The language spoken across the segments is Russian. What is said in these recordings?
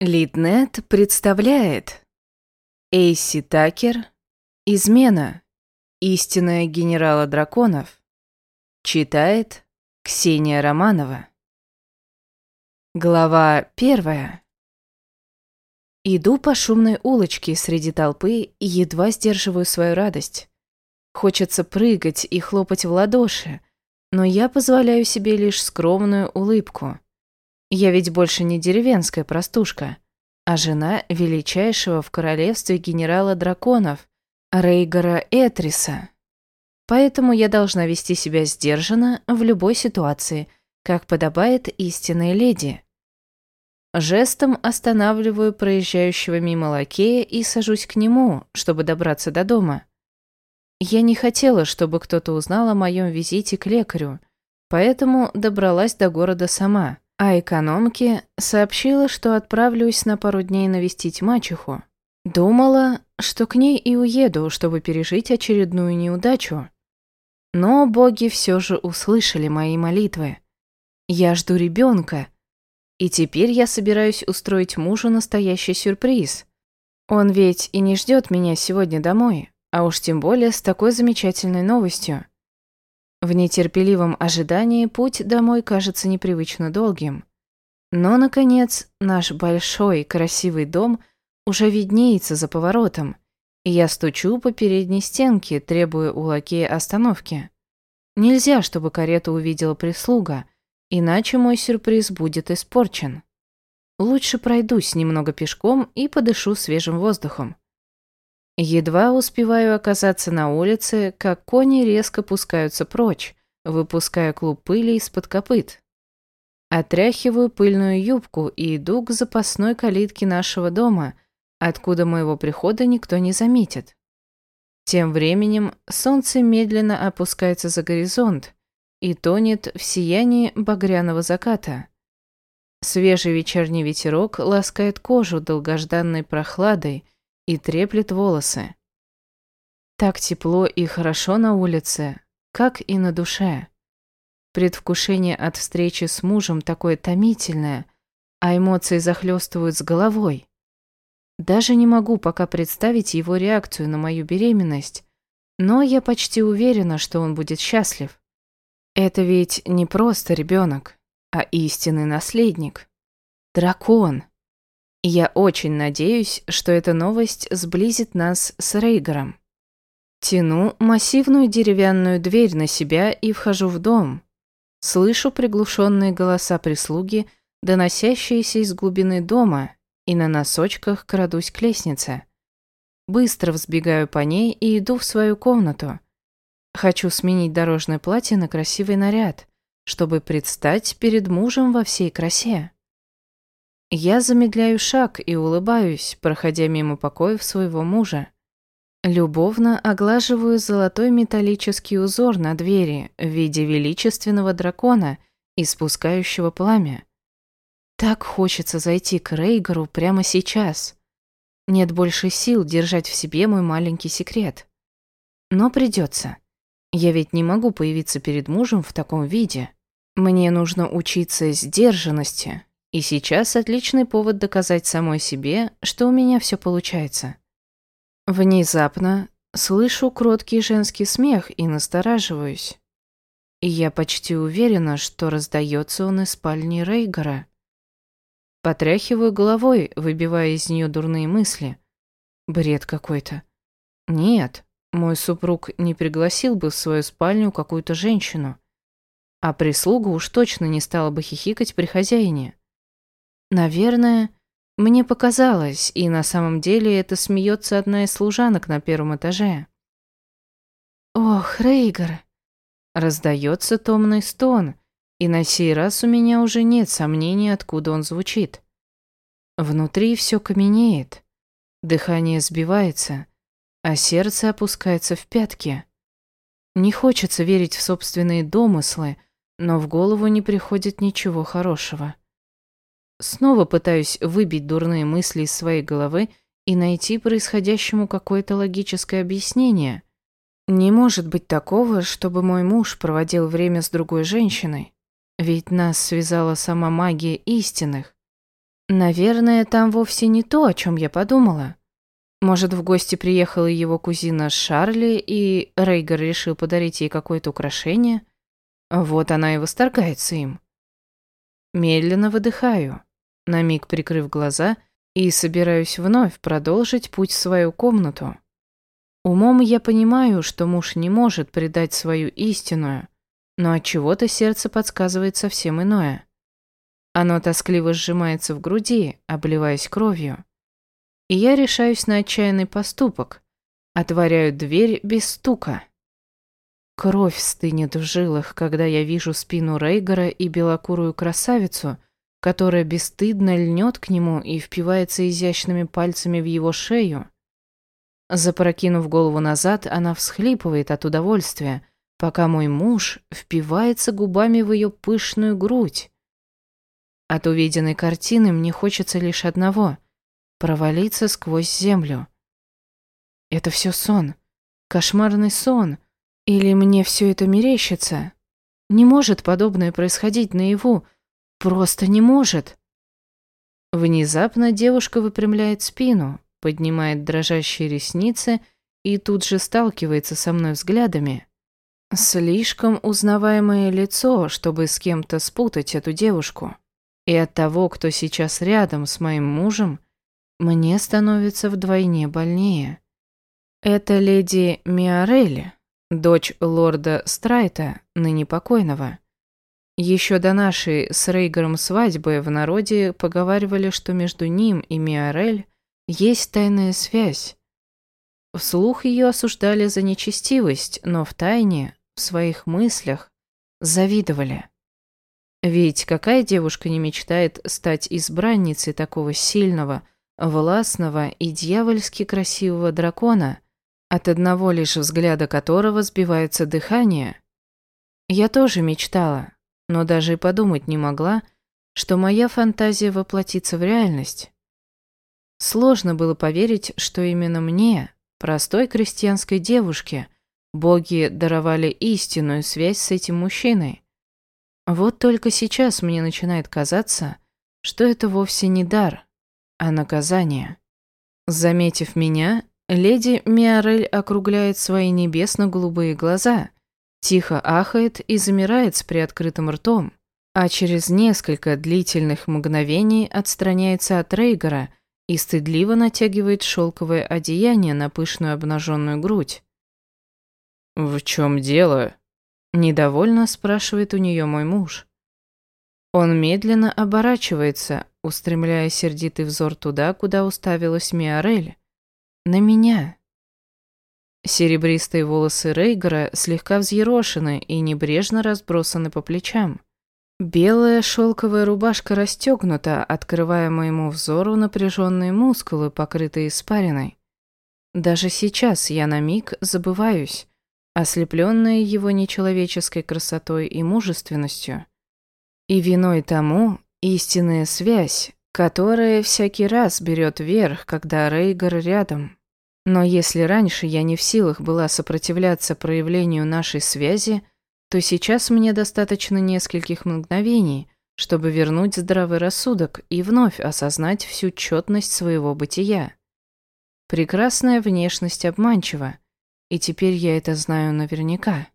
Литнет представляет Эйси Такер Измена. Истинная генерала драконов Читает Ксения Романова. Глава первая. Иду по шумной улочке среди толпы и едва сдерживаю свою радость. Хочется прыгать и хлопать в ладоши, но я позволяю себе лишь скромную улыбку – я ведь больше не деревенская простушка, а жена величайшего в королевстве генерала драконов, Рейгора Этриса. Поэтому я должна вести себя сдержанно в любой ситуации, как подобает истинной леди. Жестом останавливаю проезжающего мимо лакея и сажусь к нему, чтобы добраться до дома. Я не хотела, чтобы кто-то узнал о моем визите к лекарю, поэтому добралась до города сама – а экономке сообщила, что отправлюсь на пару дней навестить мачеху. Думала, что к ней и уеду, чтобы пережить очередную неудачу. Но боги все же услышали мои молитвы. Я жду ребенка, и теперь я собираюсь устроить мужу настоящий сюрприз. Он ведь и не ждет меня сегодня домой, а уж тем более с такой замечательной новостью. В нетерпеливом ожидании путь домой кажется непривычно долгим. Но, наконец, наш большой красивый дом уже виднеется за поворотом, и я стучу по передней стенке, требуя у лакея остановки. Нельзя, чтобы карету увидела прислуга, иначе мой сюрприз будет испорчен. Лучше пройдусь немного пешком и подышу свежим воздухом. Едва успеваю оказаться на улице, как кони резко пускаются прочь, выпуская клуб пыли из-под копыт. Отряхиваю пыльную юбку и иду к запасной калитке нашего дома, откуда моего прихода никто не заметит. Тем временем солнце медленно опускается за горизонт и тонет в сиянии багряного заката. Свежий вечерний ветерок ласкает кожу долгожданной прохладой – и треплет волосы. Так тепло и хорошо на улице, как и на душе. Предвкушение от встречи с мужем такое томительное, а эмоции захлестывают с головой. Даже не могу пока представить его реакцию на мою беременность, но я почти уверена, что он будет счастлив. Это ведь не просто ребенок, а истинный наследник. Дракон. Я очень надеюсь, что эта новость сблизит нас с Рейгером. Тяну массивную деревянную дверь на себя и вхожу в дом. Слышу приглушенные голоса прислуги, доносящиеся из глубины дома, и на носочках крадусь к лестнице. Быстро взбегаю по ней и иду в свою комнату. Хочу сменить дорожное платье на красивый наряд, чтобы предстать перед мужем во всей красе. Я замедляю шаг и улыбаюсь, проходя мимо покоев своего мужа. Любовно оглаживаю золотой металлический узор на двери в виде величественного дракона, испускающего пламя. Так хочется зайти к Рейгору прямо сейчас. Нет больше сил держать в себе мой маленький секрет. Но придется. Я ведь не могу появиться перед мужем в таком виде. Мне нужно учиться сдержанности, и сейчас отличный повод доказать самой себе, что у меня все получается. Внезапно слышу кроткий женский смех и настораживаюсь. И я почти уверена, что раздается он из спальни Рейгора. Потряхиваю головой, выбивая из нее дурные мысли. Бред какой-то. Нет, мой супруг не пригласил бы в свою спальню какую-то женщину. А прислуга уж точно не стала бы хихикать при хозяине. Наверное, мне показалось, и на самом деле это смеется одна из служанок на первом этаже. «Ох, Рейгар!» Раздается томный стон, и на сей раз у меня уже нет сомнений, откуда он звучит. Внутри все каменеет, дыхание сбивается, а сердце опускается в пятки. Не хочется верить в собственные домыслы, но в голову не приходит ничего хорошего. Снова пытаюсь выбить дурные мысли из своей головы и найти происходящему какое-то логическое объяснение. Не может быть такого, чтобы мой муж проводил время с другой женщиной. Ведь нас связала сама магия истинных. Наверное, там вовсе не то, о чем я подумала. Может, в гости приехала его кузина Шарли, и Рейгар решил подарить ей какое-то украшение? Вот она и восторгается им. Медленно выдыхаю, на миг прикрыв глаза, и собираюсь вновь продолжить путь в свою комнату. Умом я понимаю, что муж не может предать свою истинную, но от чего-то сердце подсказывает совсем иное. Оно тоскливо сжимается в груди, обливаясь кровью. И я решаюсь на отчаянный поступок. Отворяю дверь без стука. Кровь стынет в жилах, когда я вижу спину Рейгора и белокурую красавицу, которая бесстыдно льнет к нему и впивается изящными пальцами в его шею. Запрокинув голову назад, она всхлипывает от удовольствия, пока мой муж впивается губами в ее пышную грудь. От увиденной картины мне хочется лишь одного — провалиться сквозь землю. Это все сон, кошмарный сон, или мне все это мерещится? Не может подобное происходить наяву, просто не может. Внезапно девушка выпрямляет спину, поднимает дрожащие ресницы и тут же сталкивается со мной взглядами. Слишком узнаваемое лицо, чтобы с кем-то спутать эту девушку. И от того, кто сейчас рядом с моим мужем, мне становится вдвойне больнее. Это леди Миорелли, дочь лорда Страйта, ныне покойного. Еще до нашей с Рейгером свадьбы в народе поговаривали, что между ним и Миорель есть тайная связь. Вслух ее осуждали за нечестивость, но в тайне, в своих мыслях, завидовали. Ведь какая девушка не мечтает стать избранницей такого сильного, властного и дьявольски красивого дракона, от одного лишь взгляда которого сбивается дыхание? Я тоже мечтала, но даже и подумать не могла, что моя фантазия воплотится в реальность. Сложно было поверить, что именно мне, простой крестьянской девушке, боги даровали истинную связь с этим мужчиной. Вот только сейчас мне начинает казаться, что это вовсе не дар, а наказание. Заметив меня, леди Миорель округляет свои небесно-голубые глаза, тихо ахает и замирает с приоткрытым ртом, а через несколько длительных мгновений отстраняется от Рейгора и стыдливо натягивает шелковое одеяние на пышную обнаженную грудь. «В чем дело?» Недовольно спрашивает у нее мой муж. Он медленно оборачивается, устремляя сердитый взор туда, куда уставилась Миорель. На меня. Серебристые волосы Рейгора слегка взъерошены и небрежно разбросаны по плечам. Белая шелковая рубашка расстегнута, открывая моему взору напряженные мускулы, покрытые испариной. Даже сейчас я на миг забываюсь, ослепленная его нечеловеческой красотой и мужественностью. И виной тому истинная связь, которая всякий раз берет верх, когда Рейгар рядом. Но если раньше я не в силах была сопротивляться проявлению нашей связи, то сейчас мне достаточно нескольких мгновений, чтобы вернуть здравый рассудок и вновь осознать всю четность своего бытия. Прекрасная внешность обманчива, и теперь я это знаю наверняка.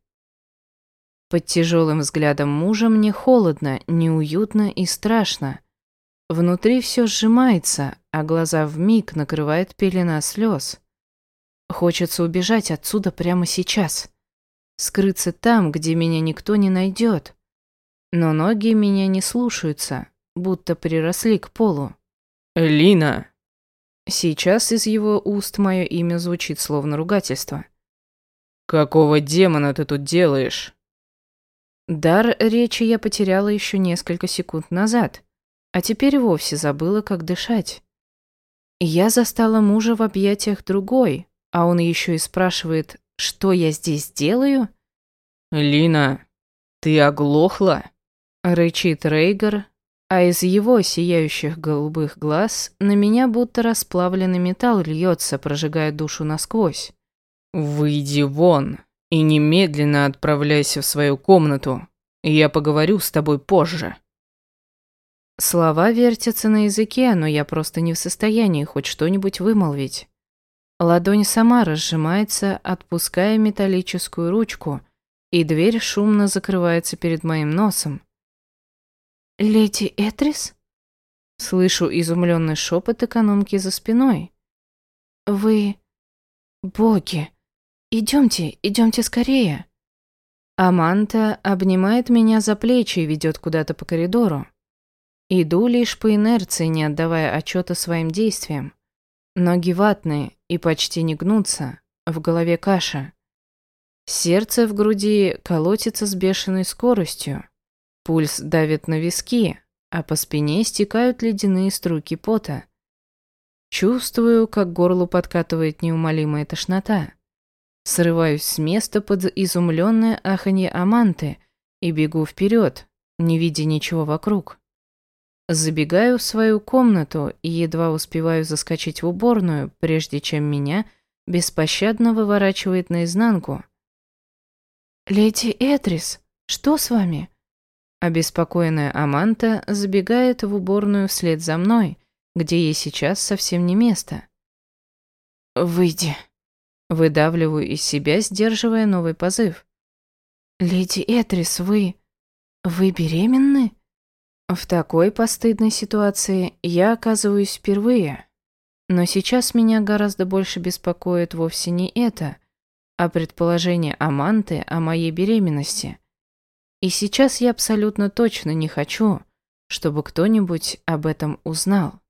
Под тяжелым взглядом мужа мне холодно, неуютно и страшно. Внутри все сжимается, а глаза вмиг накрывает пелена слез. Хочется убежать отсюда прямо сейчас. Скрыться там, где меня никто не найдет. Но ноги меня не слушаются, будто приросли к полу. «Лина!» Сейчас из его уст мое имя звучит словно ругательство. «Какого демона ты тут делаешь?» Дар речи я потеряла еще несколько секунд назад, а теперь вовсе забыла, как дышать. Я застала мужа в объятиях другой, а он еще и спрашивает, что я здесь делаю? «Лина, ты оглохла?» Рычит Рейгар, а из его сияющих голубых глаз на меня будто расплавленный металл льется, прожигая душу насквозь. «Выйди вон и немедленно отправляйся в свою комнату. Я поговорю с тобой позже». Слова вертятся на языке, но я просто не в состоянии хоть что-нибудь вымолвить. Ладонь сама разжимается, отпуская металлическую ручку, и дверь шумно закрывается перед моим носом. «Леди Этрис?» Слышу изумленный шепот экономки за спиной. «Вы... боги! Идемте, идемте скорее!» Аманта обнимает меня за плечи и ведет куда-то по коридору. Иду лишь по инерции, не отдавая отчета своим действиям. Ноги ватные и почти не гнутся, в голове каша. Сердце в груди колотится с бешеной скоростью. Пульс давит на виски, а по спине стекают ледяные струйки пота. Чувствую, как горлу подкатывает неумолимая тошнота. Срываюсь с места под изумленное аханье Аманты и бегу вперед, не видя ничего вокруг. Забегаю в свою комнату и едва успеваю заскочить в уборную, прежде чем меня беспощадно выворачивает наизнанку. «Леди Этрис, что с вами?» Обеспокоенная Аманта забегает в уборную вслед за мной, где ей сейчас совсем не место. «Выйди», — выдавливаю из себя, сдерживая новый позыв. «Леди Этрис, вы... вы беременны?» В такой постыдной ситуации я оказываюсь впервые. Но сейчас меня гораздо больше беспокоит вовсе не это, а предположение Аманты о моей беременности. И сейчас я абсолютно точно не хочу, чтобы кто-нибудь об этом узнал.